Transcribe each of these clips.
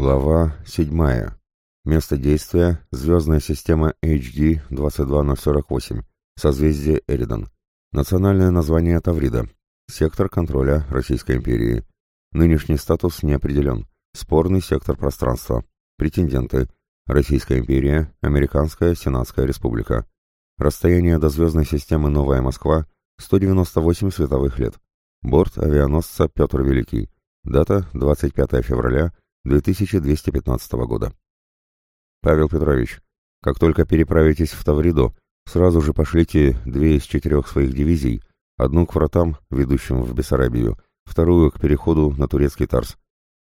Глава 7. Место действия – звездная система HD 22048, созвездие Эридон. Национальное название Таврида. Сектор контроля Российской империи. Нынешний статус не определен. Спорный сектор пространства. Претенденты. Российская империя, Американская Сенатская республика. Расстояние до звездной системы Новая Москва – 198 световых лет. Борт авианосца Петр Великий. Дата – 25 февраля – 2215 года. Павел Петрович, как только переправитесь в Тавриду, сразу же пошлите две из четырех своих дивизий, одну к вратам, ведущим в Бессарабию, вторую к переходу на турецкий Тарс.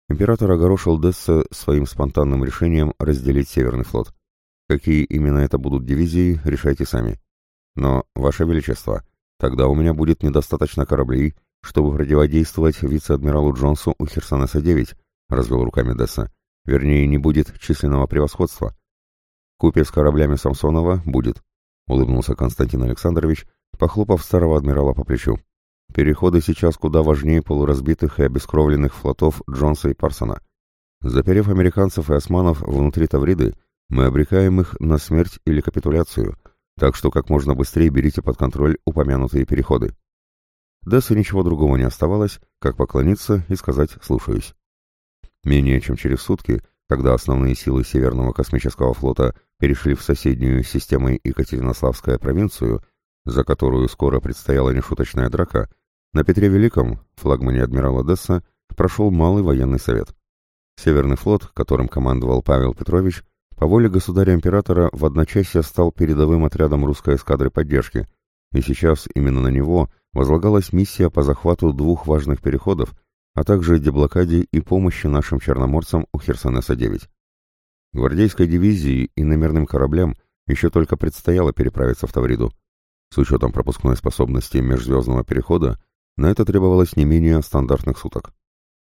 Император огорошил Десса своим спонтанным решением разделить Северный флот. Какие именно это будут дивизии, решайте сами. Но, Ваше Величество, тогда у меня будет недостаточно кораблей, чтобы противодействовать вице-адмиралу Джонсу у Херсонеса-9, развел руками Десса. Вернее, не будет численного превосходства. Купе с кораблями Самсонова будет, улыбнулся Константин Александрович, похлопав старого адмирала по плечу. Переходы сейчас куда важнее полуразбитых и обескровленных флотов Джонса и Парсона. Заперев американцев и османов внутри Тавриды, мы обрекаем их на смерть или капитуляцию, так что как можно быстрее берите под контроль упомянутые переходы. Дессу ничего другого не оставалось, как поклониться и сказать «слушаюсь». Менее чем через сутки, когда основные силы Северного космического флота перешли в соседнюю систему Екатеринославская провинцию, за которую скоро предстояла нешуточная драка, на Петре Великом, флагмане адмирала Десса, прошел Малый военный совет. Северный флот, которым командовал Павел Петрович, по воле государя-императора в одночасье стал передовым отрядом русской эскадры поддержки, и сейчас именно на него возлагалась миссия по захвату двух важных переходов – а также деблокаде и помощи нашим черноморцам у Херсонеса-9. Гвардейской дивизии и номерным кораблям еще только предстояло переправиться в Тавриду. С учетом пропускной способности межзвездного перехода, на это требовалось не менее стандартных суток.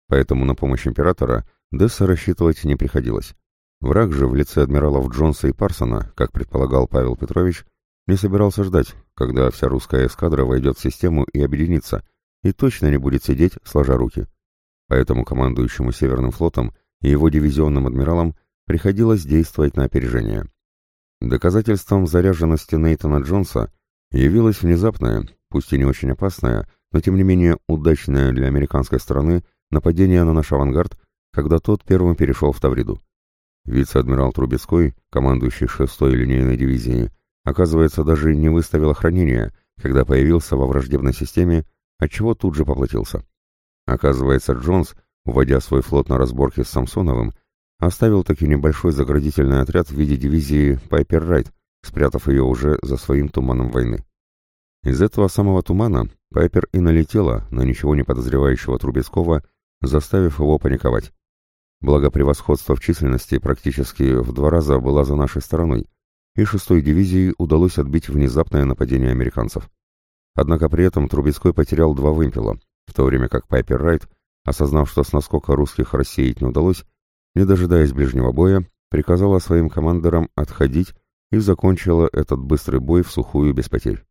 Поэтому на помощь императора Десса рассчитывать не приходилось. Враг же в лице адмиралов Джонса и Парсона, как предполагал Павел Петрович, не собирался ждать, когда вся русская эскадра войдет в систему и объединится, и точно не будет сидеть, сложа руки поэтому командующему Северным флотом и его дивизионным адмиралам приходилось действовать на опережение. Доказательством заряженности Нейтана Джонса явилась внезапная, пусть и не очень опасная, но тем не менее удачное для американской стороны нападение на наш авангард, когда тот первым перешел в Тавриду. Вице-адмирал Трубецкой, командующий шестой линейной дивизией, оказывается, даже не выставил охранения, когда появился во враждебной системе, отчего тут же поплатился. Оказывается, Джонс, уводя свой флот на разборки с Самсоновым, оставил таки небольшой заградительный отряд в виде дивизии Пайпер Райт, спрятав ее уже за своим туманом войны. Из этого самого тумана Пайпер и налетела на ничего не подозревающего Трубецкого, заставив его паниковать. Благо превосходство в численности практически в два раза было за нашей стороной, и шестой дивизии удалось отбить внезапное нападение американцев. Однако при этом Трубецкой потерял два вымпела — в то время как Пайпер Райт, осознав, что с наскока русских рассеять не удалось, не дожидаясь ближнего боя, приказала своим командирам отходить и закончила этот быстрый бой в сухую без потерь.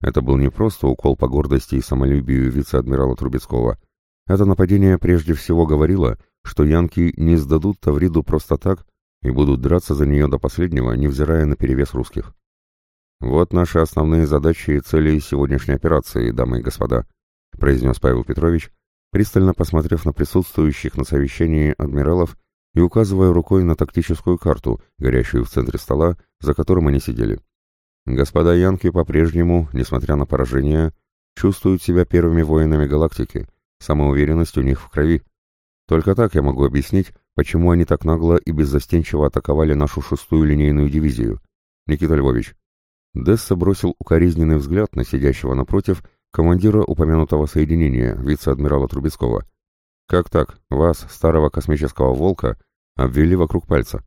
Это был не просто укол по гордости и самолюбию вице-адмирала Трубецкого. Это нападение прежде всего говорило, что янки не сдадут Тавриду просто так и будут драться за нее до последнего, невзирая на перевес русских. Вот наши основные задачи и цели сегодняшней операции, дамы и господа. — произнес Павел Петрович, пристально посмотрев на присутствующих на совещании адмиралов и указывая рукой на тактическую карту, горящую в центре стола, за которым они сидели. Господа Янки по-прежнему, несмотря на поражение, чувствуют себя первыми воинами галактики, самоуверенность у них в крови. Только так я могу объяснить, почему они так нагло и беззастенчиво атаковали нашу шестую линейную дивизию. Никита Львович. Десса бросил укоризненный взгляд на сидящего напротив командира упомянутого соединения, вице-адмирала Трубецкого. Как так, вас, старого космического волка, обвели вокруг пальца?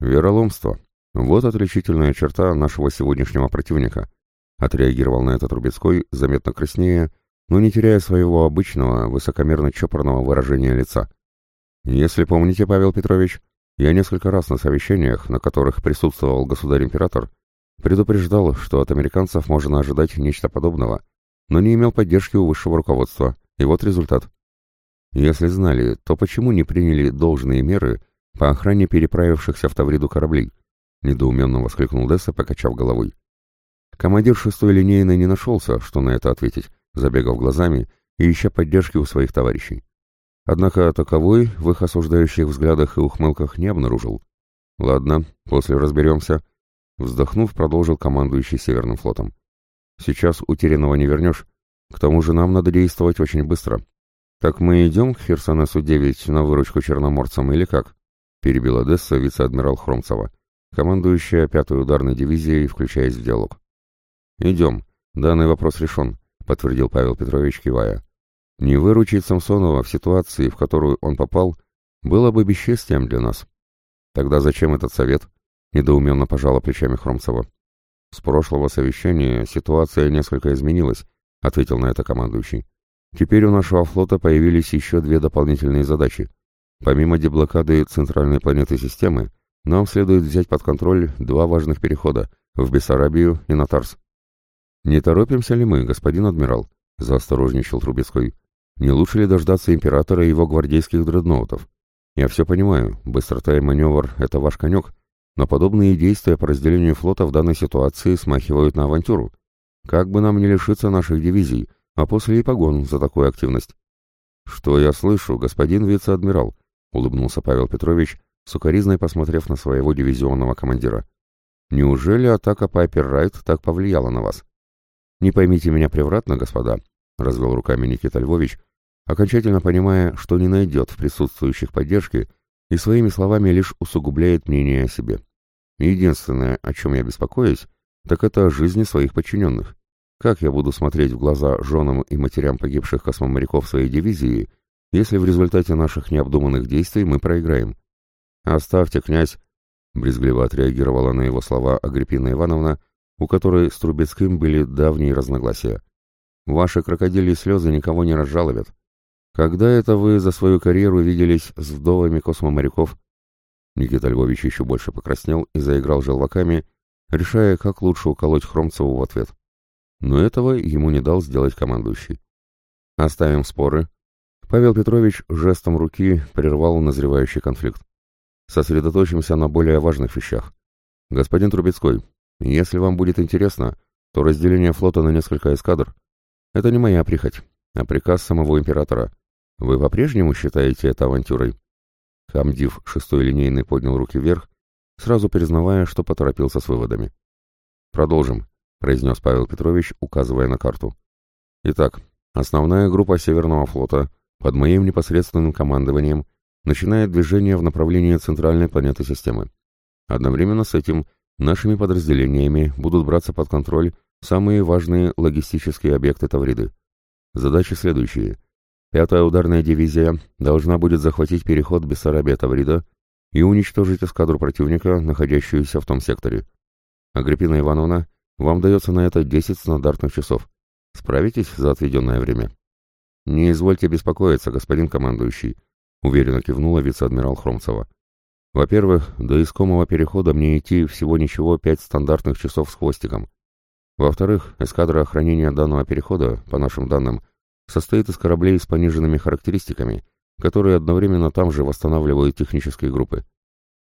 Вероломство. Вот отличительная черта нашего сегодняшнего противника. Отреагировал на это Трубецкой, заметно краснее, но не теряя своего обычного, высокомерно-чопорного выражения лица. Если помните, Павел Петрович, я несколько раз на совещаниях, на которых присутствовал государь-император, предупреждал, что от американцев можно ожидать нечто подобного — но не имел поддержки у высшего руководства. И вот результат. Если знали, то почему не приняли должные меры по охране переправившихся в Тавриду кораблей? Недоуменно воскликнул Десса, покачав головой. Командир шестой линейной не нашелся, что на это ответить, забегав глазами и ища поддержки у своих товарищей. Однако таковой в их осуждающих взглядах и ухмылках не обнаружил. «Ладно, после разберемся», — вздохнув, продолжил командующий Северным флотом. Сейчас утерянного не вернешь. К тому же нам надо действовать очень быстро. Так мы идем к Херсонесу-9 на выручку черноморцам или как? перебил Десса вице-адмирал Хромцева, командующая пятой ударной дивизией, включаясь в диалог. Идем. Данный вопрос решен, подтвердил Павел Петрович, кивая. Не выручить Самсонова в ситуации, в которую он попал, было бы бесчестием для нас. Тогда зачем этот совет? Недоуменно пожала плечами Хромцева. «С прошлого совещания ситуация несколько изменилась», — ответил на это командующий. «Теперь у нашего флота появились еще две дополнительные задачи. Помимо деблокады центральной планеты системы, нам следует взять под контроль два важных перехода — в Бессарабию и на Тарс». «Не торопимся ли мы, господин адмирал?» — заосторожничал Трубецкой. «Не лучше ли дождаться императора и его гвардейских дредноутов? Я все понимаю, быстрота и маневр — это ваш конек, но подобные действия по разделению флота в данной ситуации смахивают на авантюру. Как бы нам не лишиться наших дивизий, а после и погон за такую активность. «Что я слышу, господин вице-адмирал?» — улыбнулся Павел Петрович, сукоризной посмотрев на своего дивизионного командира. «Неужели атака Пайпер Райт так повлияла на вас?» «Не поймите меня превратно, господа», — развел руками Никита Львович, окончательно понимая, что не найдет в присутствующих поддержки — и своими словами лишь усугубляет мнение о себе. Единственное, о чем я беспокоюсь, так это о жизни своих подчиненных. Как я буду смотреть в глаза женам и матерям погибших космоморяков своей дивизии, если в результате наших необдуманных действий мы проиграем? «Оставьте, князь!» — брезгливо отреагировала на его слова Агриппина Ивановна, у которой с Трубецким были давние разногласия. «Ваши крокодильи слезы никого не разжаловят. Когда это вы за свою карьеру виделись с вдовами космоморяков? Никита Львович еще больше покраснел и заиграл желваками, решая, как лучше уколоть Хромцеву в ответ. Но этого ему не дал сделать командующий. Оставим споры. Павел Петрович жестом руки прервал назревающий конфликт. Сосредоточимся на более важных вещах. Господин Трубецкой, если вам будет интересно, то разделение флота на несколько эскадр — это не моя прихоть, а приказ самого императора — вы по-прежнему считаете это авантюрой? Хамдив шестой линейный поднял руки вверх, сразу признавая, что поторопился с выводами. Продолжим, произнес Павел Петрович, указывая на карту. Итак, основная группа Северного флота под моим непосредственным командованием начинает движение в направлении центральной планеты системы. Одновременно с этим нашими подразделениями будут браться под контроль самые важные логистические объекты Тавриды. Задачи следующие. Пятая ударная дивизия должна будет захватить переход Бессарабия-Таврида и уничтожить эскадру противника, находящуюся в том секторе. Агриппина Ивановна, вам дается на это 10 стандартных часов. Справитесь за отведенное время? Не извольте беспокоиться, господин командующий, уверенно кивнула вице-адмирал Хромцева. Во-первых, до искомого перехода мне идти всего ничего 5 стандартных часов с хвостиком. Во-вторых, эскадра охранения данного перехода, по нашим данным, состоит из кораблей с пониженными характеристиками, которые одновременно там же восстанавливают технические группы.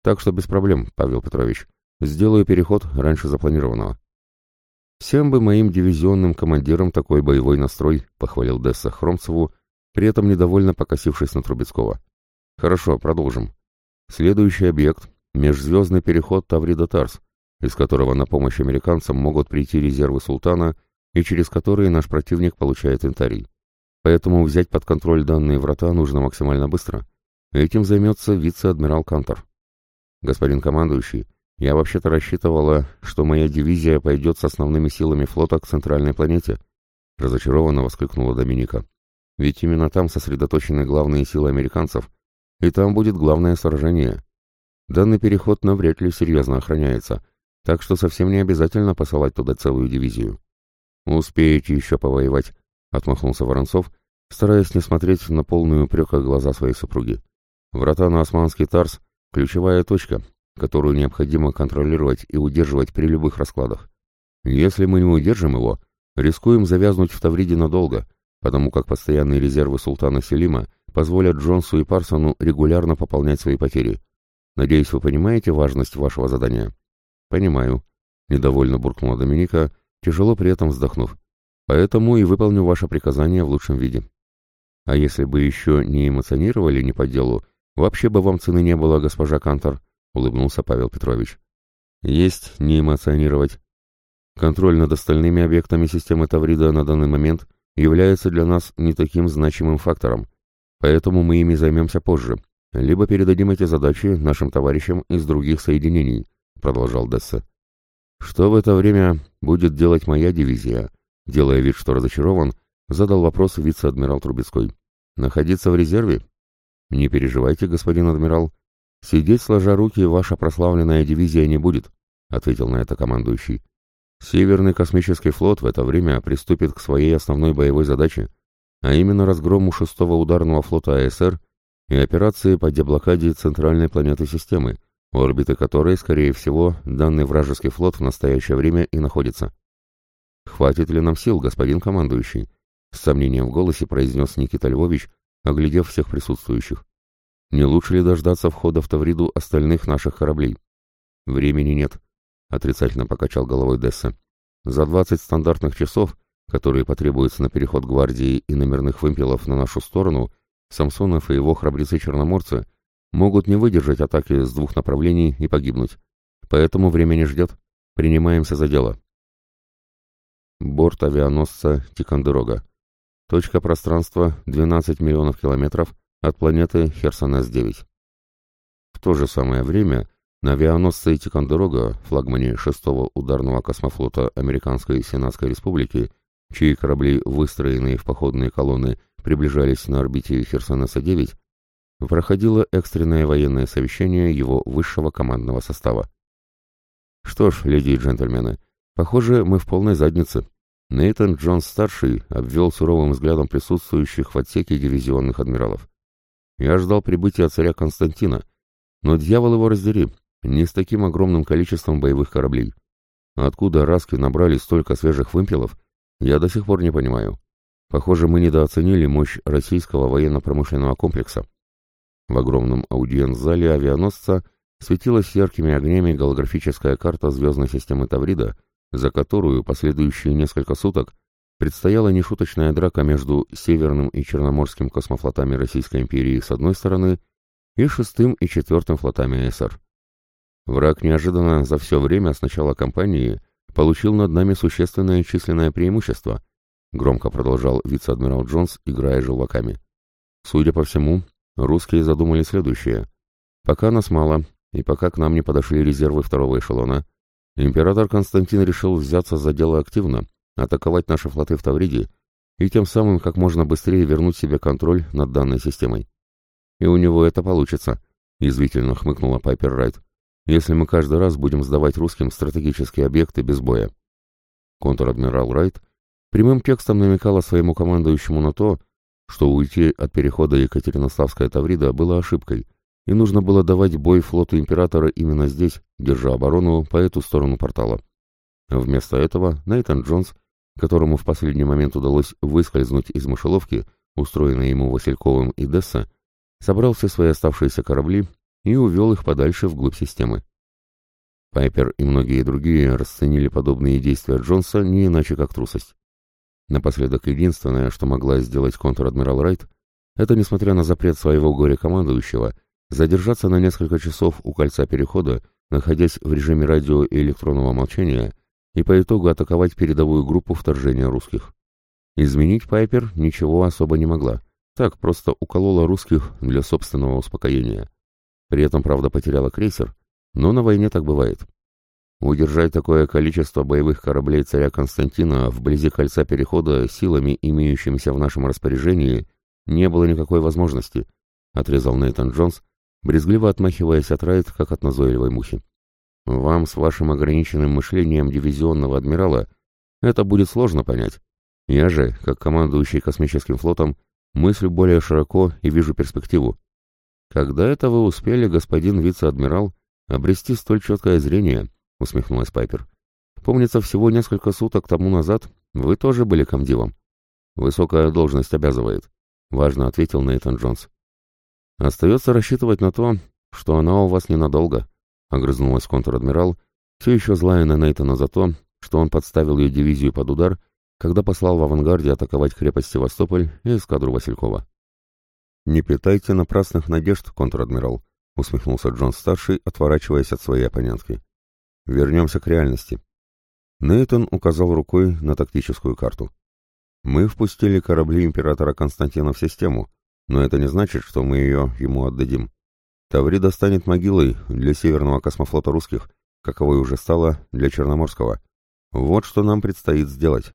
Так что без проблем, Павел Петрович. Сделаю переход раньше запланированного. Всем бы моим дивизионным командирам такой боевой настрой, похвалил Десса Хромцеву, при этом недовольно покосившись на Трубецкого. Хорошо, продолжим. Следующий объект — межзвездный переход Таврида-Тарс, из которого на помощь американцам могут прийти резервы Султана и через которые наш противник получает интарий. Поэтому взять под контроль данные врата нужно максимально быстро. Этим займется вице-адмирал Кантор. Господин командующий, я вообще-то рассчитывала, что моя дивизия пойдет с основными силами флота к центральной планете. Разочарованно воскликнула Доминика. Ведь именно там сосредоточены главные силы американцев, и там будет главное сражение. Данный переход навряд ли серьезно охраняется, так что совсем не обязательно посылать туда целую дивизию. «Успеете еще повоевать», — отмахнулся Воронцов стараясь не смотреть на полные упрека глаза своей супруги. Врата на османский Тарс – ключевая точка, которую необходимо контролировать и удерживать при любых раскладах. Если мы не удержим его, рискуем завязнуть в Тавриде надолго, потому как постоянные резервы султана Селима позволят Джонсу и Парсону регулярно пополнять свои потери. Надеюсь, вы понимаете важность вашего задания? Понимаю. Недовольно буркнула Доминика, тяжело при этом вздохнув. Поэтому и выполню ваше приказание в лучшем виде. А если бы еще не эмоционировали не по делу, вообще бы вам цены не было, госпожа Кантор, улыбнулся Павел Петрович. Есть не эмоционировать. Контроль над остальными объектами системы Таврида на данный момент является для нас не таким значимым фактором, поэтому мы ими займемся позже, либо передадим эти задачи нашим товарищам из других соединений, продолжал Десса. Что в это время будет делать моя дивизия? Делая вид, что разочарован, Задал вопрос вице-адмирал Трубецкой. «Находиться в резерве?» «Не переживайте, господин адмирал. Сидеть сложа руки ваша прославленная дивизия не будет», ответил на это командующий. «Северный космический флот в это время приступит к своей основной боевой задаче, а именно разгрому шестого ударного флота АСР и операции по деблокаде центральной планеты системы, в орбиты которой, скорее всего, данный вражеский флот в настоящее время и находится. «Хватит ли нам сил, господин командующий?» С сомнением в голосе произнес Никита Львович, оглядев всех присутствующих. Не лучше ли дождаться входа в Тавриду остальных наших кораблей? Времени нет, отрицательно покачал головой Десса. За 20 стандартных часов, которые потребуются на переход гвардии и номерных вымпелов на нашу сторону, Самсонов и его храбрецы-черноморцы могут не выдержать атаки с двух направлений и погибнуть. Поэтому время не ждет. Принимаемся за дело. Борт авианосца Тикандерога. Точка пространства 12 миллионов километров от планеты Херсонес-9. В то же самое время на авианосце Тикандерога, флагмане 6-го ударного космофлота Американской Сенатской Республики, чьи корабли, выстроенные в походные колонны, приближались на орбите Херсонеса-9, проходило экстренное военное совещание его высшего командного состава. Что ж, леди и джентльмены, похоже, мы в полной заднице. Нейтан Джон Старший обвел суровым взглядом присутствующих в отсеке дивизионных адмиралов. «Я ждал прибытия царя Константина, но дьявол его раздери, не с таким огромным количеством боевых кораблей. Откуда раски набрали столько свежих вымпелов, я до сих пор не понимаю. Похоже, мы недооценили мощь российского военно-промышленного комплекса». В огромном аудиенц-зале авианосца светилась яркими огнями голографическая карта звездной системы Таврида — за которую последующие несколько суток предстояла нешуточная драка между Северным и Черноморским космофлотами Российской империи с одной стороны и Шестым и Четвертым флотами СССР. Враг неожиданно за все время с начала кампании получил над нами существенное численное преимущество, громко продолжал вице-адмирал Джонс, играя желваками. Судя по всему, русские задумали следующее. Пока нас мало, и пока к нам не подошли резервы второго эшелона, Император Константин решил взяться за дело активно, атаковать наши флоты в Тавриде и тем самым как можно быстрее вернуть себе контроль над данной системой. И у него это получится, язвительно хмыкнула Пайпер Райт, если мы каждый раз будем сдавать русским стратегические объекты без боя. Контр-адмирал Райт прямым текстом намекала своему командующему на то, что уйти от перехода Екатеринославская Таврида было ошибкой – и нужно было давать бой флоту императора именно здесь, держа оборону по эту сторону портала. Вместо этого Нейтан Джонс, которому в последний момент удалось выскользнуть из мышеловки, устроенной ему Васильковым и Десса, собрал все свои оставшиеся корабли и увел их подальше вглубь системы. Пайпер и многие другие расценили подобные действия Джонса не иначе как трусость. Напоследок единственное, что могла сделать контр-адмирал Райт, это, несмотря на запрет своего горе-командующего, — Задержаться на несколько часов у кольца перехода, находясь в режиме радио и электронного молчания, и по итогу атаковать передовую группу вторжения русских. Изменить Пайпер ничего особо не могла, так просто уколола русских для собственного успокоения. При этом, правда, потеряла крейсер, но на войне так бывает. Удержать такое количество боевых кораблей царя Константина вблизи кольца перехода силами, имеющимися в нашем распоряжении, не было никакой возможности, отрезал Нейтан Джонс, брезгливо отмахиваясь от Райт, как от назойливой мухи. «Вам с вашим ограниченным мышлением дивизионного адмирала это будет сложно понять. Я же, как командующий космическим флотом, мыслю более широко и вижу перспективу. Когда это вы успели, господин вице-адмирал, обрести столь четкое зрение?» — усмехнулась Пайпер. «Помнится, всего несколько суток тому назад вы тоже были комдивом. Высокая должность обязывает», — важно ответил Нейтан Джонс. «Остается рассчитывать на то, что она у вас ненадолго», — огрызнулась контр-адмирал, все еще злая на Нейтана за то, что он подставил ее дивизию под удар, когда послал в авангарде атаковать крепость Севастополь и эскадру Василькова. «Не питайте напрасных надежд, контр-адмирал», — усмехнулся Джон-старший, отворачиваясь от своей оппонентки. «Вернемся к реальности». Нейтон указал рукой на тактическую карту. «Мы впустили корабли императора Константина в систему», но это не значит, что мы ее ему отдадим. Таврида станет могилой для Северного космофлота русских, каковой уже стала для Черноморского. Вот что нам предстоит сделать.